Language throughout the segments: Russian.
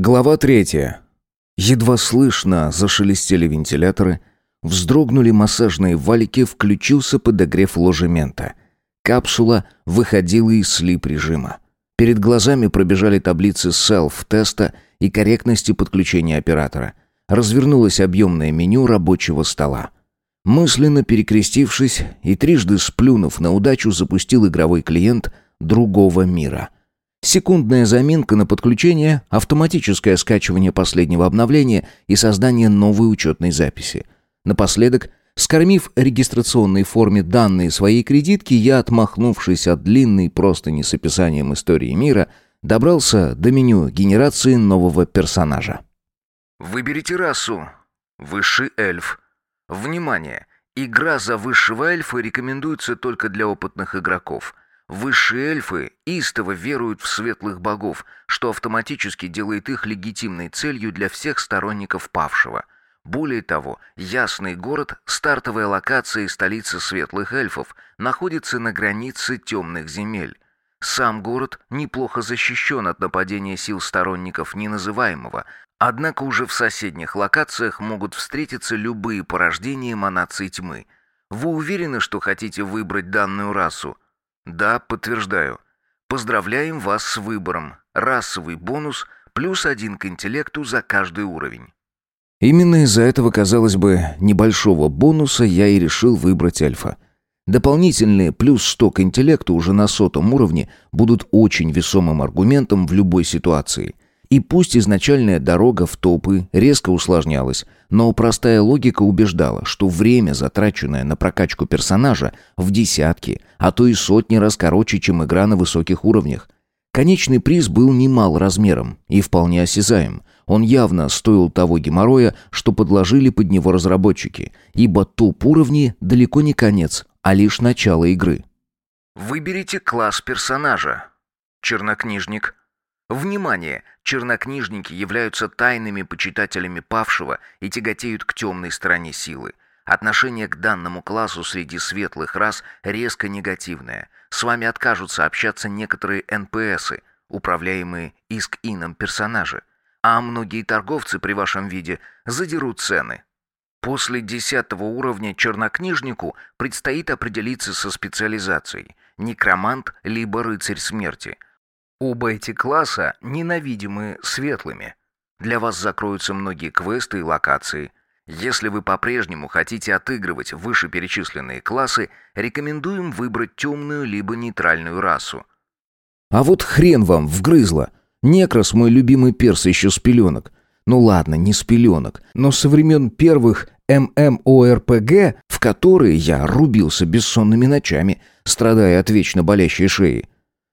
Глава третья. Едва слышно зашелестели вентиляторы, вздрогнули массажные валики, включился подогрев ложемента. Капсула выходила из слип-режима. Перед глазами пробежали таблицы селф-теста и корректности подключения оператора. Развернулось объемное меню рабочего стола. Мысленно перекрестившись и трижды сплюнув на удачу, запустил игровой клиент другого мира — Секундная заминка на подключение, автоматическое скачивание последнего обновления и создание новой учетной записи. Напоследок, скормив регистрационной форме данные своей кредитки, я, отмахнувшись от длинной простыни с описанием истории мира, добрался до меню генерации нового персонажа. Выберите расу. Высший эльф. Внимание! Игра за высшего эльфа рекомендуется только для опытных игроков – Высшие эльфы истово веруют в светлых богов, что автоматически делает их легитимной целью для всех сторонников павшего. Более того, Ясный город, стартовая локация и столица светлых эльфов, находится на границе темных земель. Сам город неплохо защищен от нападения сил сторонников неназываемого, однако уже в соседних локациях могут встретиться любые порождения эманаций тьмы. Вы уверены, что хотите выбрать данную расу? Да, подтверждаю. Поздравляем вас с выбором. Расовый бонус плюс один к интеллекту за каждый уровень. Именно из-за этого, казалось бы, небольшого бонуса я и решил выбрать альфа. Дополнительные плюс 100 к интеллекту уже на сотом уровне будут очень весомым аргументом в любой ситуации – и пусть изначальная дорога в топы резко усложнялась, но простая логика убеждала, что время, затраченное на прокачку персонажа, в десятки, а то и сотни раз короче, чем игра на высоких уровнях. Конечный приз был немал размером и вполне осязаем. Он явно стоил того геморроя, что подложили под него разработчики, ибо топ-уровни далеко не конец, а лишь начало игры. Выберите класс персонажа. Чернокнижник, Внимание! Чернокнижники являются тайными почитателями павшего и тяготеют к темной стороне силы. Отношение к данному классу среди светлых рас резко негативное. С вами откажутся общаться некоторые НПСы, управляемые иск-ином персонажи. А многие торговцы при вашем виде задерут цены. После десятого уровня чернокнижнику предстоит определиться со специализацией – некромант либо рыцарь смерти – Оба эти класса ненавидимы светлыми. Для вас закроются многие квесты и локации. Если вы по-прежнему хотите отыгрывать вышеперечисленные классы, рекомендуем выбрать темную либо нейтральную расу. А вот хрен вам, вгрызло. Некрос мой любимый перс еще с пеленок. Ну ладно, не с пеленок, но со времен первых ММОРПГ, в которые я рубился бессонными ночами, страдая от вечно болящей шеи.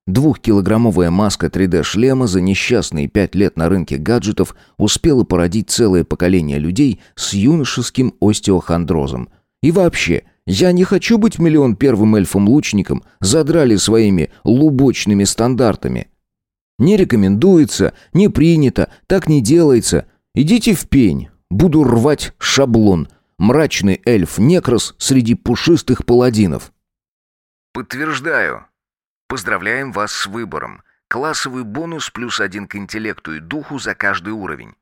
Двухкилограммовая маска 3D-шлема за несчастные пять лет на рынке гаджетов успела породить целое поколение людей с юношеским остеохондрозом. И вообще, я не хочу быть миллион первым эльфом-лучником, задрали своими лубочными стандартами. Не рекомендуется, не принято, так не делается. Идите в пень, буду рвать шаблон. Мрачный эльф-некрос среди пушистых паладинов. Подтверждаю, Поздравляем вас с выбором. Классовый бонус плюс один к интеллекту и духу за каждый уровень.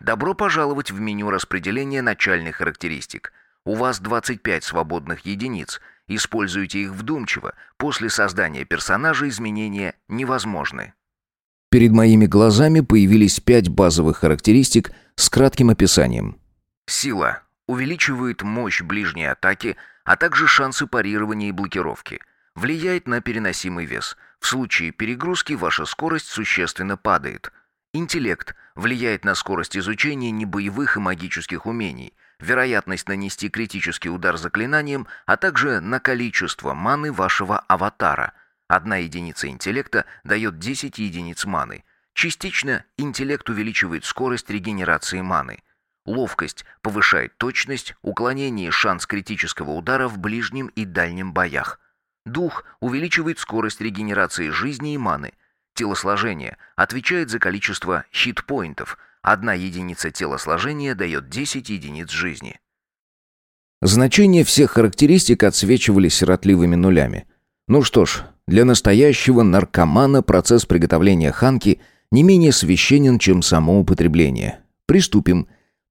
Добро пожаловать в меню распределения начальных характеристик. У вас 25 свободных единиц. Используйте их вдумчиво. После создания персонажа изменения невозможны. Перед моими глазами появились пять базовых характеристик с кратким описанием. Сила. Увеличивает мощь ближней атаки, а также шансы парирования и блокировки – влияет на переносимый вес. В случае перегрузки ваша скорость существенно падает. Интеллект влияет на скорость изучения небоевых и магических умений, вероятность нанести критический удар заклинанием, а также на количество маны вашего аватара. Одна единица интеллекта дает 10 единиц маны. Частично интеллект увеличивает скорость регенерации маны. Ловкость повышает точность, уклонение и шанс критического удара в ближнем и дальнем боях. Дух увеличивает скорость регенерации жизни и маны. Телосложение отвечает за количество хитпоинтов. Одна единица телосложения дает 10 единиц жизни. Значения всех характеристик отсвечивали сиротливыми нулями. Ну что ж, для настоящего наркомана процесс приготовления ханки не менее священен, чем само употребление. Приступим.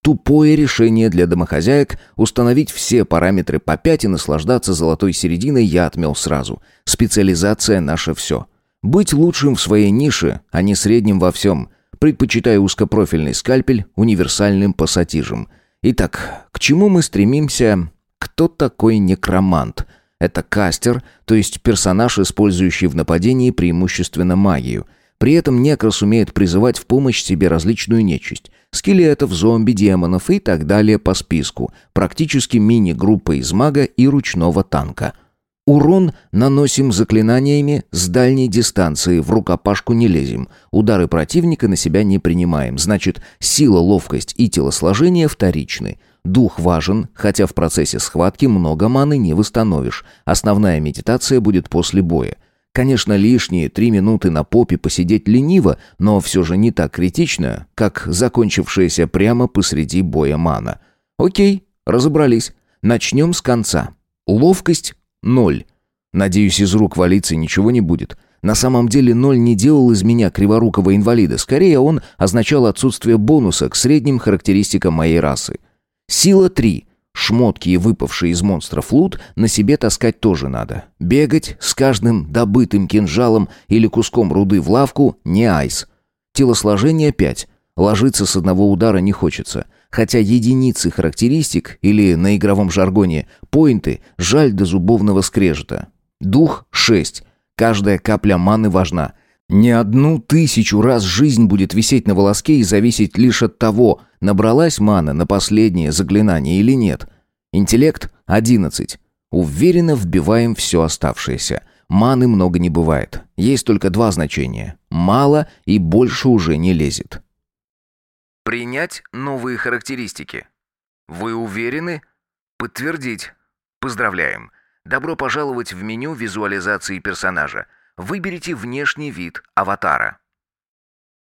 Тупое решение для домохозяек установить все параметры по 5 и наслаждаться золотой серединой я отмел сразу. Специализация наше все. Быть лучшим в своей нише, а не средним во всем. Предпочитаю узкопрофильный скальпель универсальным пассатижем. Итак, к чему мы стремимся? Кто такой некромант? Это кастер, то есть персонаж, использующий в нападении преимущественно магию. При этом некрос умеет призывать в помощь себе различную нечисть скелетов, зомби, демонов и так далее по списку. Практически мини-группа из мага и ручного танка. Урон наносим заклинаниями с дальней дистанции, в рукопашку не лезем. Удары противника на себя не принимаем, значит, сила, ловкость и телосложение вторичны. Дух важен, хотя в процессе схватки много маны не восстановишь. Основная медитация будет после боя. Конечно, лишние три минуты на попе посидеть лениво, но все же не так критично, как закончившаяся прямо посреди боя мана. Окей, разобрались. Начнем с конца. Ловкость – ноль. Надеюсь, из рук валиться ничего не будет. На самом деле ноль не делал из меня криворукого инвалида. Скорее, он означал отсутствие бонуса к средним характеристикам моей расы. Сила – три. Шмотки и выпавший из монстров лут на себе таскать тоже надо. Бегать с каждым добытым кинжалом или куском руды в лавку не айс. Телосложение 5. Ложиться с одного удара не хочется. Хотя единицы характеристик, или на игровом жаргоне, поинты, жаль до зубовного скрежета. Дух 6. Каждая капля маны важна. Не одну тысячу раз жизнь будет висеть на волоске и зависеть лишь от того, Набралась мана на последнее заклинание или нет? Интеллект – 11. Уверенно вбиваем все оставшееся. Маны много не бывает. Есть только два значения. Мало и больше уже не лезет. Принять новые характеристики. Вы уверены? Подтвердить. Поздравляем. Добро пожаловать в меню визуализации персонажа. Выберите внешний вид аватара.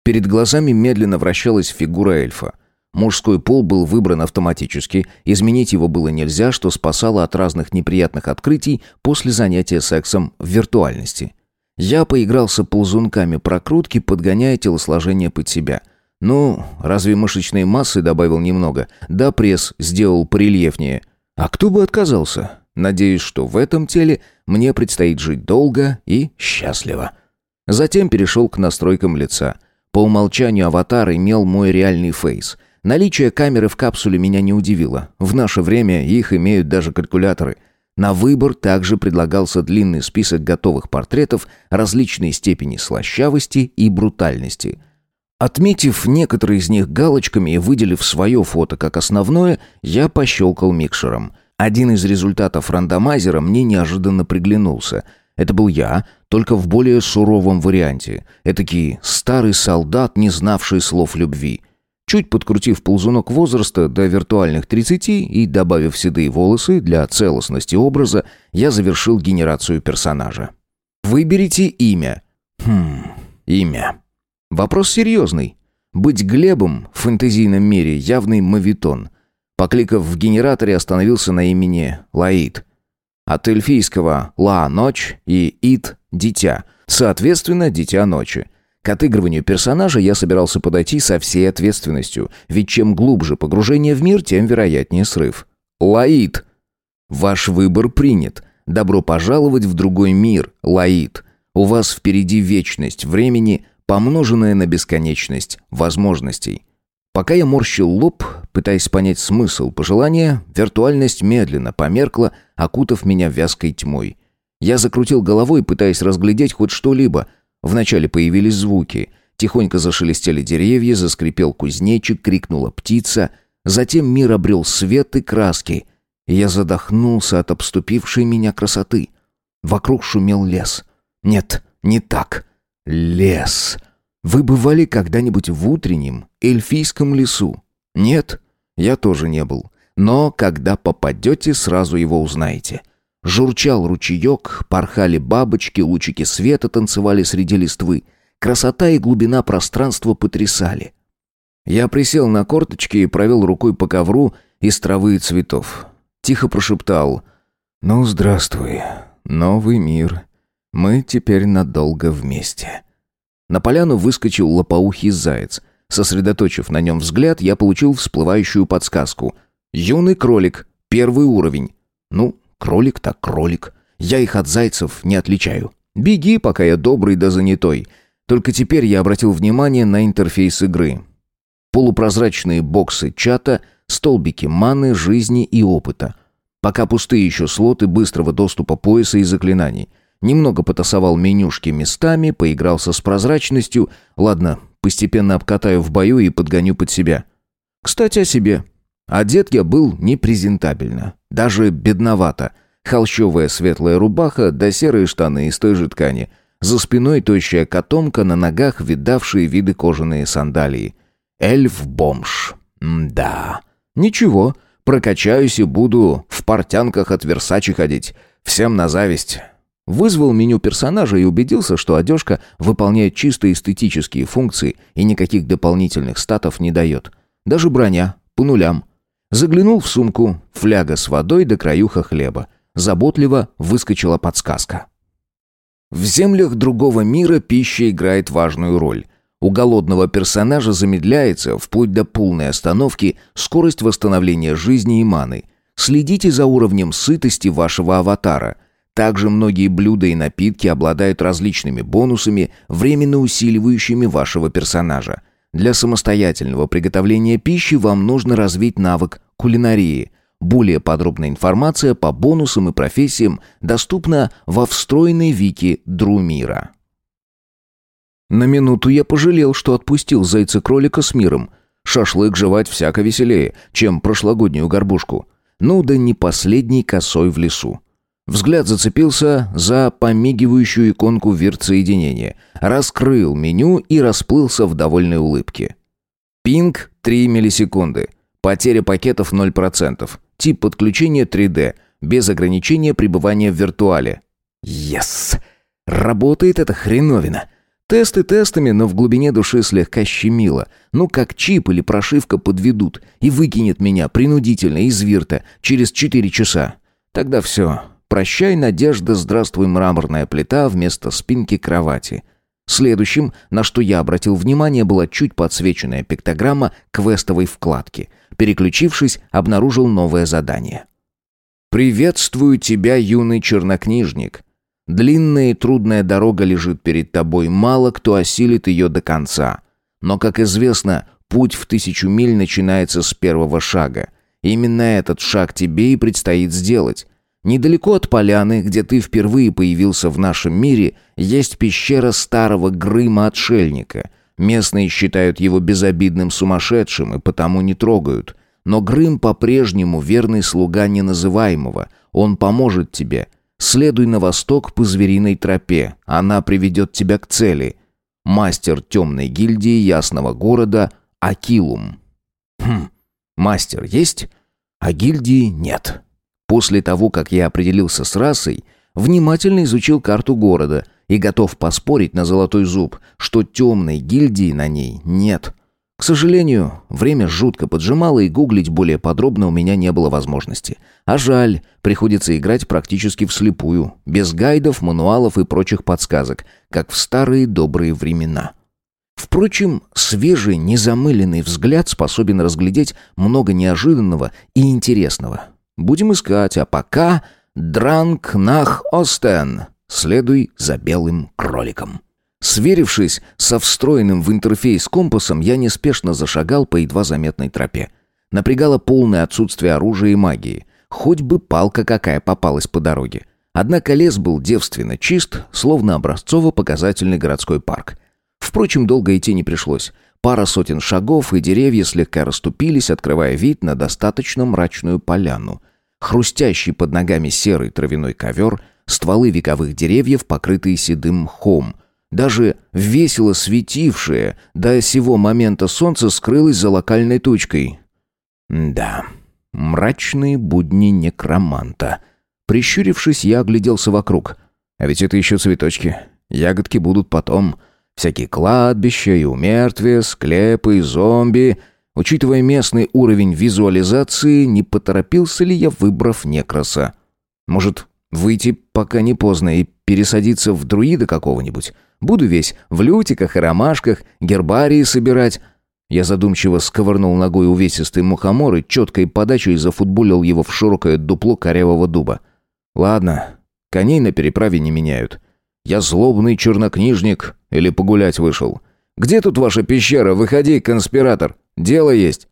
Перед глазами медленно вращалась фигура эльфа. Мужской пол был выбран автоматически, изменить его было нельзя, что спасало от разных неприятных открытий после занятия сексом в виртуальности. Я поигрался ползунками прокрутки, подгоняя телосложение под себя. Ну, разве мышечной массы добавил немного, да пресс сделал порельефнее. А кто бы отказался? Надеюсь, что в этом теле мне предстоит жить долго и счастливо. Затем перешел к настройкам лица. По умолчанию аватар имел мой реальный фейс – Наличие камеры в капсуле меня не удивило. В наше время их имеют даже калькуляторы. На выбор также предлагался длинный список готовых портретов различной степени слащавости и брутальности. Отметив некоторые из них галочками и выделив свое фото как основное, я пощелкал микшером. Один из результатов рандомайзера мне неожиданно приглянулся. Это был я, только в более суровом варианте. Этакий старый солдат, не знавший слов любви. Чуть подкрутив ползунок возраста до виртуальных 30 и добавив седые волосы для целостности образа, я завершил генерацию персонажа. Выберите имя. Хм, имя. Вопрос серьезный. Быть Глебом в фэнтезийном мире явный мавитон. Покликав в генераторе, остановился на имени Лаид. От эльфийского «ла» — ночь и «ит» — дитя. Соответственно, дитя ночи. К отыгрыванию персонажа я собирался подойти со всей ответственностью, ведь чем глубже погружение в мир, тем вероятнее срыв. Лаид. Ваш выбор принят. Добро пожаловать в другой мир, Лаид. У вас впереди вечность времени, помноженная на бесконечность возможностей. Пока я морщил лоб, пытаясь понять смысл пожелания, виртуальность медленно померкла, окутав меня вязкой тьмой. Я закрутил головой, пытаясь разглядеть хоть что-либо, Вначале появились звуки. Тихонько зашелестели деревья, заскрипел кузнечик, крикнула птица. Затем мир обрел свет и краски. я задохнулся от обступившей меня красоты. Вокруг шумел лес. Нет, не так. Лес. Вы бывали когда-нибудь в утреннем эльфийском лесу? Нет, я тоже не был. Но когда попадете, сразу его узнаете. Журчал ручеек, порхали бабочки, лучики света танцевали среди листвы. Красота и глубина пространства потрясали. Я присел на корточки и провел рукой по ковру из травы и цветов. Тихо прошептал «Ну, здравствуй, новый мир. Мы теперь надолго вместе». На поляну выскочил лопоухий заяц. Сосредоточив на нем взгляд, я получил всплывающую подсказку. «Юный кролик. Первый уровень». Ну, кролик так кролик. Я их от зайцев не отличаю. Беги, пока я добрый да занятой. Только теперь я обратил внимание на интерфейс игры. Полупрозрачные боксы чата, столбики маны, жизни и опыта. Пока пустые еще слоты быстрого доступа пояса и заклинаний. Немного потасовал менюшки местами, поигрался с прозрачностью. Ладно, постепенно обкатаю в бою и подгоню под себя. Кстати, о себе. Одет я был непрезентабельно. Даже бедновато. Холщовая светлая рубаха да серые штаны из той же ткани. За спиной тощая котомка, на ногах видавшие виды кожаные сандалии. Эльф-бомж. Да. Ничего, прокачаюсь и буду в портянках от Версачи ходить. Всем на зависть. Вызвал меню персонажа и убедился, что одежка выполняет чисто эстетические функции и никаких дополнительных статов не дает. Даже броня, по нулям. Заглянул в сумку, фляга с водой до краюха хлеба. Заботливо выскочила подсказка. В землях другого мира пища играет важную роль. У голодного персонажа замедляется, вплоть до полной остановки, скорость восстановления жизни и маны. Следите за уровнем сытости вашего аватара – также многие блюда и напитки обладают различными бонусами, временно усиливающими вашего персонажа. Для самостоятельного приготовления пищи вам нужно развить навык кулинарии. Более подробная информация по бонусам и профессиям доступна во встроенной вики Друмира. На минуту я пожалел, что отпустил зайца-кролика с миром. Шашлык жевать всяко веселее, чем прошлогоднюю горбушку. Ну да не последний косой в лесу. Взгляд зацепился за помигивающую иконку вирт-соединения, раскрыл меню и расплылся в довольной улыбке. Пинг 3 миллисекунды. Потеря пакетов 0%. Тип подключения 3D. Без ограничения пребывания в виртуале. Yes! Работает эта хреновина. Тесты тестами, но в глубине души слегка щемило. Ну как чип или прошивка подведут и выкинет меня принудительно из вирта через 4 часа. Тогда все, «Прощай, надежда, здравствуй, мраморная плита» вместо спинки кровати. Следующим, на что я обратил внимание, была чуть подсвеченная пиктограмма квестовой вкладки. Переключившись, обнаружил новое задание. «Приветствую тебя, юный чернокнижник. Длинная и трудная дорога лежит перед тобой, мало кто осилит ее до конца. Но, как известно, путь в тысячу миль начинается с первого шага. Именно этот шаг тебе и предстоит сделать». Недалеко от поляны, где ты впервые появился в нашем мире, есть пещера старого Грыма-отшельника. Местные считают его безобидным сумасшедшим и потому не трогают. Но Грым по-прежнему верный слуга неназываемого. Он поможет тебе. Следуй на восток по звериной тропе. Она приведет тебя к цели. Мастер темной гильдии ясного города Акилум. Хм, мастер есть? А гильдии нет. После того, как я определился с расой, внимательно изучил карту города и готов поспорить на золотой зуб, что темной гильдии на ней нет. К сожалению, время жутко поджимало, и гуглить более подробно у меня не было возможности. А жаль, приходится играть практически вслепую, без гайдов, мануалов и прочих подсказок, как в старые добрые времена. Впрочем, свежий, незамыленный взгляд способен разглядеть много неожиданного и интересного. Будем искать, а пока «Дранг нах Остен» — следуй за белым кроликом. Сверившись со встроенным в интерфейс компасом, я неспешно зашагал по едва заметной тропе. Напрягало полное отсутствие оружия и магии. Хоть бы палка какая попалась по дороге. Однако лес был девственно чист, словно образцово-показательный городской парк. Впрочем, долго идти не пришлось. Пара сотен шагов, и деревья слегка расступились, открывая вид на достаточно мрачную поляну. Хрустящий под ногами серый травяной ковер, стволы вековых деревьев, покрытые седым мхом. Даже весело светившее до сего момента солнце скрылось за локальной тучкой. Да, мрачные будни некроманта. Прищурившись, я огляделся вокруг. А ведь это еще цветочки. Ягодки будут потом. Всякие кладбища и умертвия, склепы и зомби. Учитывая местный уровень визуализации, не поторопился ли я, выбрав некраса? Может, выйти пока не поздно и пересадиться в друида какого-нибудь? Буду весь в лютиках и ромашках, гербарии собирать. Я задумчиво сковырнул ногой увесистый мухомор и четкой подачей зафутболил его в широкое дупло корявого дуба. Ладно, коней на переправе не меняют. Я злобный чернокнижник или погулять вышел. Где тут ваша пещера? Выходи, конспиратор. Дело есть.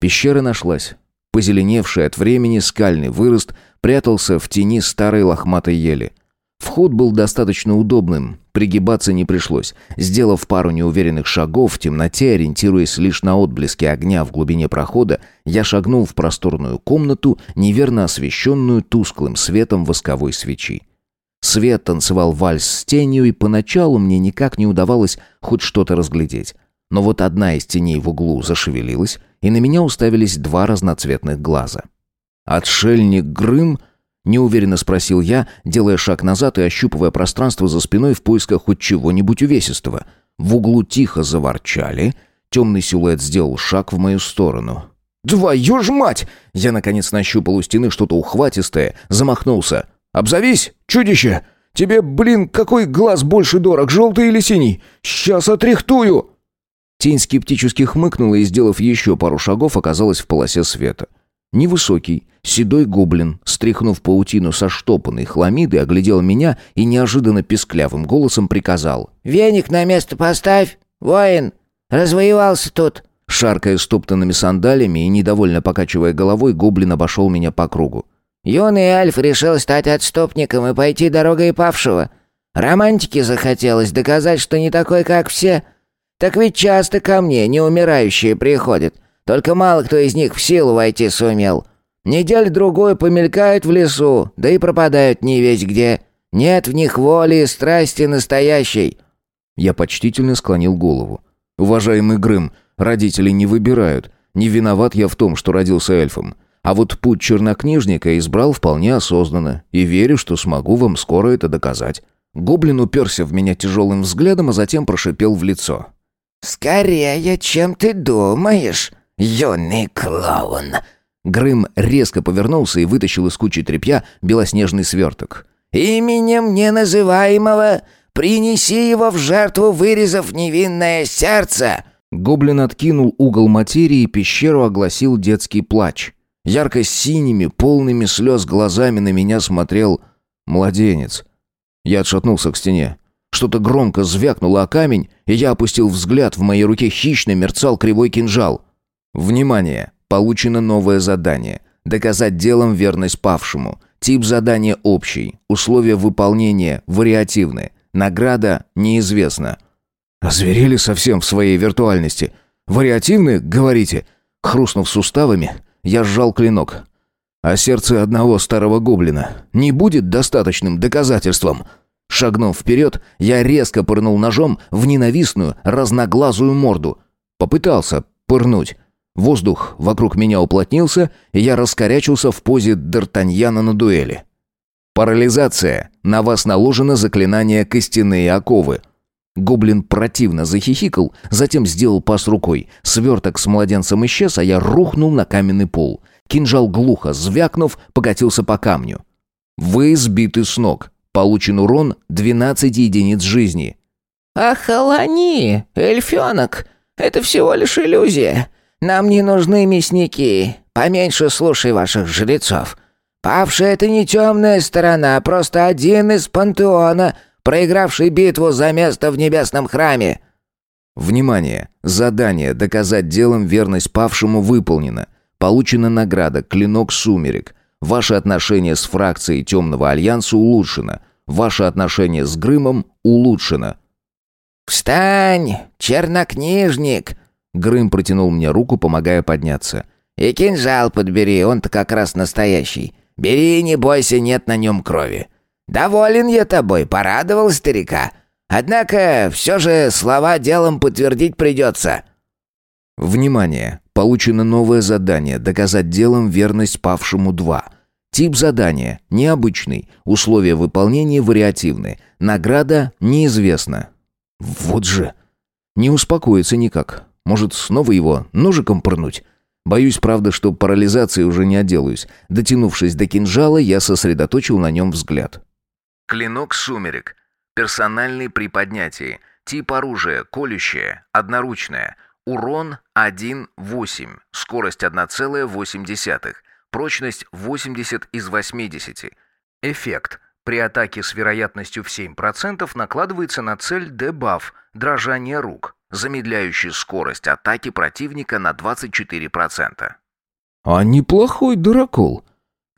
Пещера нашлась. Позеленевший от времени скальный вырост прятался в тени старой лохматой ели. Вход был достаточно удобным, пригибаться не пришлось. Сделав пару неуверенных шагов в темноте, ориентируясь лишь на отблески огня в глубине прохода, я шагнул в просторную комнату, неверно освещенную тусклым светом восковой свечи. Свет танцевал вальс с тенью, и поначалу мне никак не удавалось хоть что-то разглядеть. Но вот одна из теней в углу зашевелилась, и на меня уставились два разноцветных глаза. Отшельник Грым Неуверенно спросил я, делая шаг назад и ощупывая пространство за спиной в поисках хоть чего-нибудь увесистого. В углу тихо заворчали. Темный силуэт сделал шаг в мою сторону. «Твою ж мать!» Я, наконец, нащупал у стены что-то ухватистое, замахнулся. «Обзовись, чудище! Тебе, блин, какой глаз больше дорог, желтый или синий? Сейчас отрихтую!» Тень скептически хмыкнула и, сделав еще пару шагов, оказалась в полосе света. Невысокий, седой гоблин, стряхнув паутину со штопанной хламиды, оглядел меня и неожиданно песклявым голосом приказал. «Веник на место поставь, воин! Развоевался тут!» Шаркая стоптанными сандалиями и недовольно покачивая головой, гоблин обошел меня по кругу. «Юный Альф решил стать отступником и пойти дорогой павшего. Романтики захотелось доказать, что не такой, как все. Так ведь часто ко мне неумирающие приходят. Только мало кто из них в силу войти сумел. Неделю-другой помелькают в лесу, да и пропадают не весь где. Нет в них воли и страсти настоящей». Я почтительно склонил голову. «Уважаемый Грым, родители не выбирают. Не виноват я в том, что родился эльфом. А вот путь чернокнижника избрал вполне осознанно, и верю, что смогу вам скоро это доказать». Гоблин уперся в меня тяжелым взглядом, а затем прошипел в лицо. «Скорее, чем ты думаешь юный клоун!» Грым резко повернулся и вытащил из кучи тряпья белоснежный сверток. «Именем неназываемого принеси его в жертву, вырезав невинное сердце!» Гоблин откинул угол материи, и пещеру огласил детский плач. Ярко-синими, полными слез глазами на меня смотрел младенец. Я отшатнулся к стене. Что-то громко звякнуло о камень, и я опустил взгляд. В моей руке хищно мерцал кривой кинжал. Внимание! Получено новое задание. Доказать делом верность павшему. Тип задания общий. Условия выполнения вариативны. Награда неизвестна. Озверели совсем в своей виртуальности. Вариативны, говорите? Хрустнув суставами, я сжал клинок. А сердце одного старого гоблина не будет достаточным доказательством. Шагнув вперед, я резко пырнул ножом в ненавистную, разноглазую морду. Попытался пырнуть, Воздух вокруг меня уплотнился, и я раскорячился в позе Д'Артаньяна на дуэли. «Парализация. На вас наложено заклинание «Костяные оковы». Гоблин противно захихикал, затем сделал пас рукой. Сверток с младенцем исчез, а я рухнул на каменный пол. Кинжал глухо, звякнув, покатился по камню. «Вы сбиты с ног. Получен урон 12 единиц жизни». «Охолони, эльфенок. Это всего лишь иллюзия. Нам не нужны мясники. Поменьше слушай ваших жрецов. Павшая — это не темная сторона, а просто один из пантеона, проигравший битву за место в небесном храме». Внимание! Задание «Доказать делом верность павшему» выполнено. Получена награда «Клинок сумерек». Ваше отношение с фракцией Темного Альянса улучшено. Ваше отношение с Грымом улучшено. «Встань, чернокнижник!» Грым протянул мне руку, помогая подняться. «И кинжал подбери, он-то как раз настоящий. Бери, не бойся, нет на нем крови. Доволен я тобой, порадовал старика. Однако все же слова делом подтвердить придется». Внимание! Получено новое задание «Доказать делом верность павшему 2». Тип задания – необычный, условия выполнения вариативны, награда неизвестна. Вот же! Не успокоится никак. Может, снова его ножиком пырнуть? Боюсь, правда, что парализацией уже не отделаюсь. Дотянувшись до кинжала, я сосредоточил на нем взгляд. Клинок сумерек. Персональный при поднятии. Тип оружия – колющее, одноручное. Урон 1,8. Скорость 1,8. Прочность 80 из 80. Эффект. При атаке с вероятностью в 7% накладывается на цель дебаф – дрожание рук, замедляющий скорость атаки противника на 24%. А неплохой дуракол.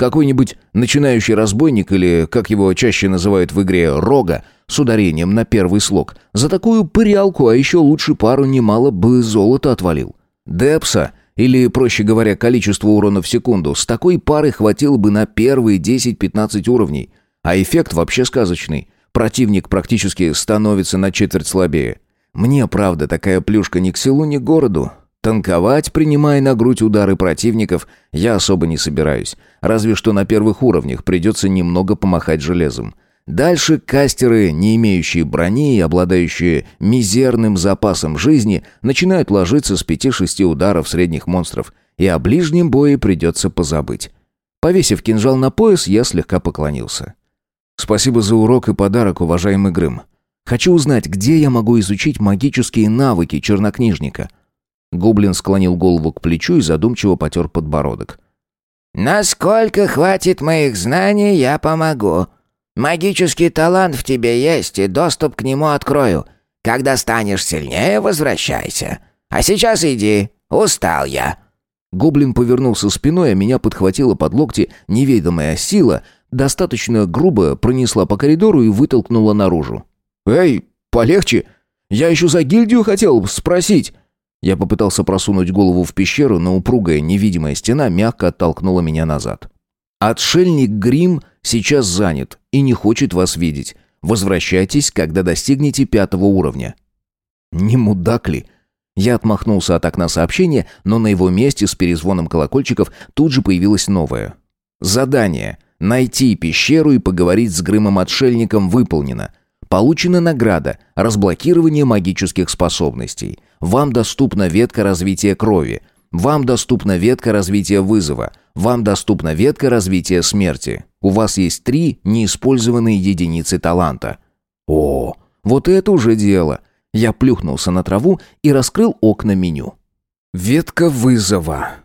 Какой-нибудь начинающий разбойник или, как его чаще называют в игре, рога, с ударением на первый слог. За такую пырялку, а еще лучше пару немало бы золота отвалил. Депса, или, проще говоря, количество урона в секунду, с такой пары хватило бы на первые 10-15 уровней. А эффект вообще сказочный. Противник практически становится на четверть слабее. Мне, правда, такая плюшка ни к селу, ни к городу. Танковать, принимая на грудь удары противников, я особо не собираюсь. Разве что на первых уровнях придется немного помахать железом. Дальше кастеры, не имеющие брони и обладающие мизерным запасом жизни, начинают ложиться с 5-6 ударов средних монстров, и о ближнем бое придется позабыть. Повесив кинжал на пояс, я слегка поклонился. «Спасибо за урок и подарок, уважаемый Грым. Хочу узнать, где я могу изучить магические навыки чернокнижника». Гоблин склонил голову к плечу и задумчиво потер подбородок. «Насколько хватит моих знаний, я помогу. Магический талант в тебе есть, и доступ к нему открою. Когда станешь сильнее, возвращайся. А сейчас иди, устал я». Гоблин повернулся спиной, а меня подхватила под локти неведомая сила, достаточно грубо пронесла по коридору и вытолкнула наружу. «Эй, полегче! Я еще за гильдию хотел спросить!» Я попытался просунуть голову в пещеру, но упругая невидимая стена мягко оттолкнула меня назад. «Отшельник Грим сейчас занят и не хочет вас видеть. Возвращайтесь, когда достигнете пятого уровня». «Не мудак ли?» Я отмахнулся от окна сообщения, но на его месте с перезвоном колокольчиков тут же появилось новое. «Задание. Найти пещеру и поговорить с Грымом-отшельником выполнено. Получена награда «Разблокирование магических способностей». Вам доступна ветка развития крови. Вам доступна ветка развития вызова. Вам доступна ветка развития смерти. У вас есть три неиспользованные единицы таланта. О, вот это уже дело. Я плюхнулся на траву и раскрыл окна меню. Ветка вызова.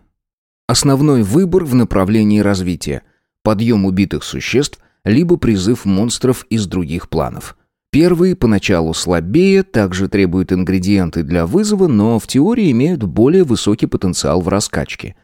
Основной выбор в направлении развития. Подъем убитых существ, либо призыв монстров из других планов. Первые поначалу слабее, также требуют ингредиенты для вызова, но в теории имеют более высокий потенциал в раскачке.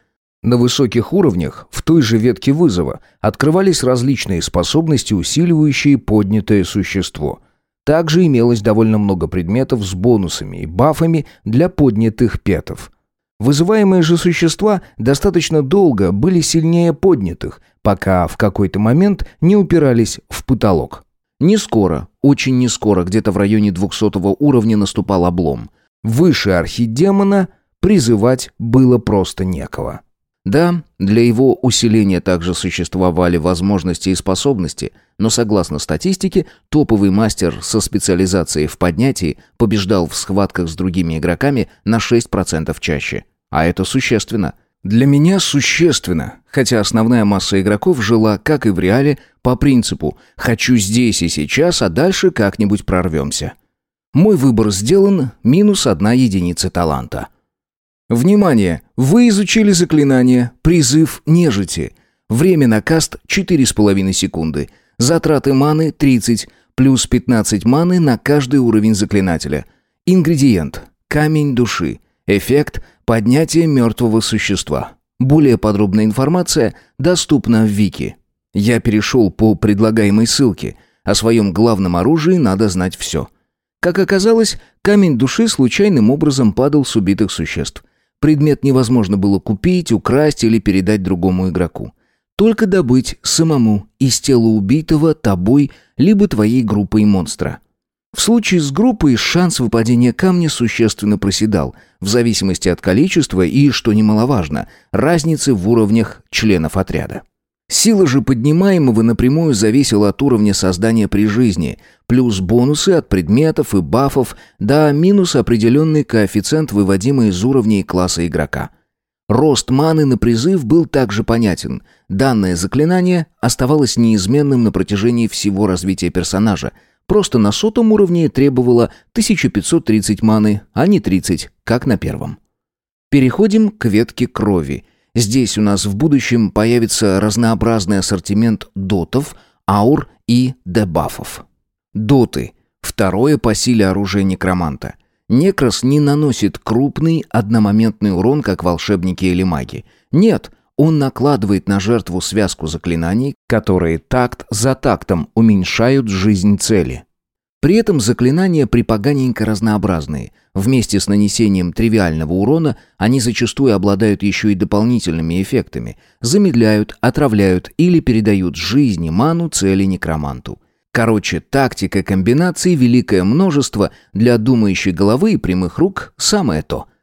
На высоких уровнях, в той же ветке вызова, открывались различные способности, усиливающие поднятое существо. Также имелось довольно много предметов с бонусами и бафами для поднятых петов. Вызываемые же существа достаточно долго были сильнее поднятых, пока в какой-то момент не упирались в потолок. Не скоро, очень не скоро, где-то в районе 200 уровня наступал облом. Выше архидемона призывать было просто некого. Да, для его усиления также существовали возможности и способности, но согласно статистике, топовый мастер со специализацией в поднятии побеждал в схватках с другими игроками на 6% чаще. А это существенно – для меня существенно, хотя основная масса игроков жила, как и в реале, по принципу «хочу здесь и сейчас, а дальше как-нибудь прорвемся». Мой выбор сделан, минус одна единица таланта. Внимание! Вы изучили заклинание «Призыв нежити». Время на каст 4,5 секунды. Затраты маны 30, плюс 15 маны на каждый уровень заклинателя. Ингредиент. Камень души. Эффект Поднятие мертвого существа. Более подробная информация доступна в Вики. Я перешел по предлагаемой ссылке. О своем главном оружии надо знать все. Как оказалось, камень души случайным образом падал с убитых существ. Предмет невозможно было купить, украсть или передать другому игроку. Только добыть самому из тела убитого тобой либо твоей группой монстра. В случае с группой шанс выпадения камня существенно проседал, в зависимости от количества и, что немаловажно, разницы в уровнях членов отряда. Сила же поднимаемого напрямую зависела от уровня создания при жизни, плюс бонусы от предметов и бафов, да минус определенный коэффициент, выводимый из уровней класса игрока. Рост маны на призыв был также понятен. Данное заклинание оставалось неизменным на протяжении всего развития персонажа, Просто на сотом уровне требовало 1530 маны, а не 30, как на первом. Переходим к ветке крови. Здесь у нас в будущем появится разнообразный ассортимент дотов, аур и дебафов. Доты – второе по силе оружие некроманта. Некрос не наносит крупный одномоментный урон, как волшебники или маги. Нет – он накладывает на жертву связку заклинаний, которые такт за тактом уменьшают жизнь цели. При этом заклинания припоганенько разнообразные. Вместе с нанесением тривиального урона они зачастую обладают еще и дополнительными эффектами. Замедляют, отравляют или передают жизни ману цели некроманту. Короче, тактика комбинаций великое множество, для думающей головы и прямых рук самое то –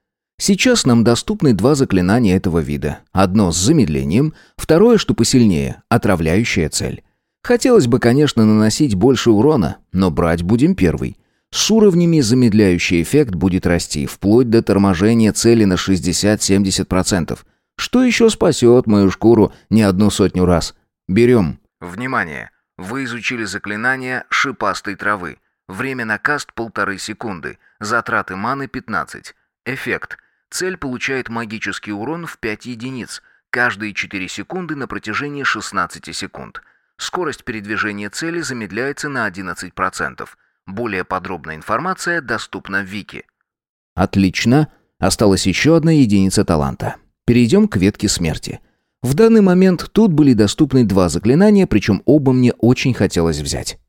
Сейчас нам доступны два заклинания этого вида. Одно с замедлением, второе, что посильнее, отравляющая цель. Хотелось бы, конечно, наносить больше урона, но брать будем первый. С уровнями замедляющий эффект будет расти, вплоть до торможения цели на 60-70%. Что еще спасет мою шкуру не одну сотню раз? Берем. Внимание! Вы изучили заклинание шипастой травы. Время на каст полторы секунды. Затраты маны 15. Эффект. Цель получает магический урон в 5 единиц, каждые 4 секунды на протяжении 16 секунд. Скорость передвижения цели замедляется на 11%. Более подробная информация доступна в Вики. Отлично. Осталась еще одна единица таланта. Перейдем к ветке смерти. В данный момент тут были доступны два заклинания, причем оба мне очень хотелось взять.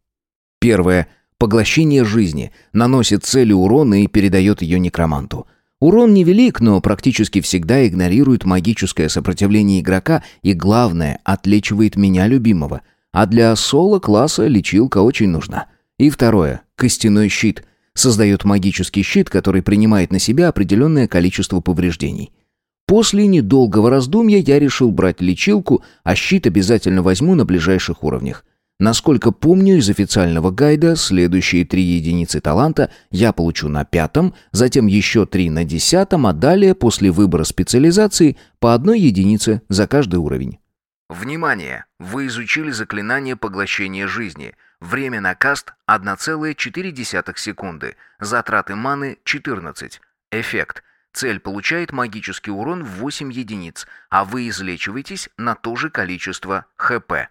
Первое. Поглощение жизни. Наносит цели урона и передает ее некроманту. Урон невелик, но практически всегда игнорирует магическое сопротивление игрока и, главное, отлечивает меня любимого. А для соло-класса лечилка очень нужна. И второе. Костяной щит. Создает магический щит, который принимает на себя определенное количество повреждений. После недолгого раздумья я решил брать лечилку, а щит обязательно возьму на ближайших уровнях. Насколько помню из официального гайда, следующие три единицы таланта я получу на пятом, затем еще три на десятом, а далее, после выбора специализации, по одной единице за каждый уровень. Внимание! Вы изучили заклинание поглощения жизни. Время на каст 1,4 секунды. Затраты маны 14. Эффект. Цель получает магический урон в 8 единиц, а вы излечиваетесь на то же количество ХП.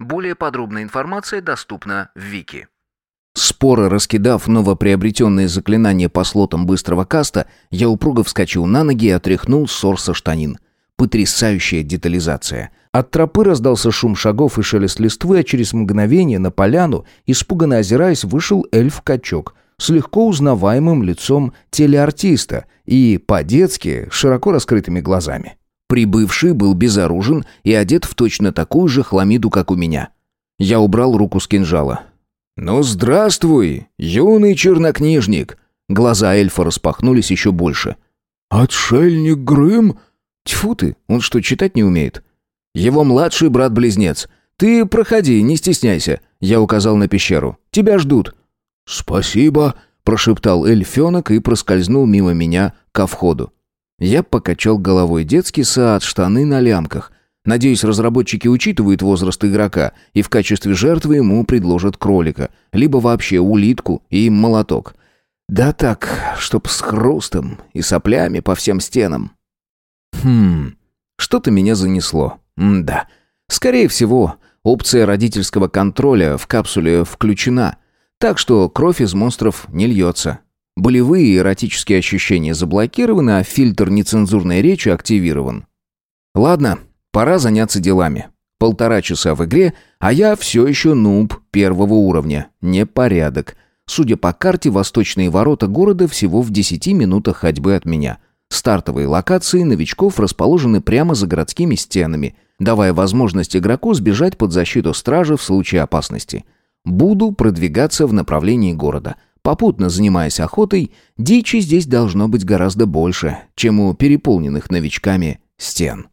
Более подробная информация доступна в Вики. Споро раскидав новоприобретенные заклинания по слотам быстрого каста, я упруго вскочил на ноги и отряхнул ссор со штанин. Потрясающая детализация. От тропы раздался шум шагов и шелест листвы, а через мгновение на поляну, испуганно озираясь, вышел эльф-качок с легко узнаваемым лицом телеартиста и, по-детски, широко раскрытыми глазами. Прибывший был безоружен и одет в точно такую же хламиду, как у меня. Я убрал руку с кинжала. «Ну, здравствуй, юный чернокнижник!» Глаза эльфа распахнулись еще больше. «Отшельник Грым?» Тьфу ты, он что, читать не умеет? «Его младший брат-близнец. Ты проходи, не стесняйся», — я указал на пещеру. «Тебя ждут». «Спасибо», — прошептал эльфенок и проскользнул мимо меня ко входу. Я покачал головой. Детский сад, штаны на лямках. Надеюсь, разработчики учитывают возраст игрока и в качестве жертвы ему предложат кролика, либо вообще улитку и молоток. Да так, чтоб с хрустом и соплями по всем стенам. Хм, что-то меня занесло. М да. Скорее всего, опция родительского контроля в капсуле включена, так что кровь из монстров не льется. Болевые и эротические ощущения заблокированы, а фильтр нецензурной речи активирован. Ладно, пора заняться делами. Полтора часа в игре, а я все еще нуб первого уровня. Непорядок. Судя по карте, восточные ворота города всего в 10 минутах ходьбы от меня. Стартовые локации новичков расположены прямо за городскими стенами, давая возможность игроку сбежать под защиту стражи в случае опасности. Буду продвигаться в направлении города – Попутно занимаясь охотой, дичи здесь должно быть гораздо больше, чем у переполненных новичками стен.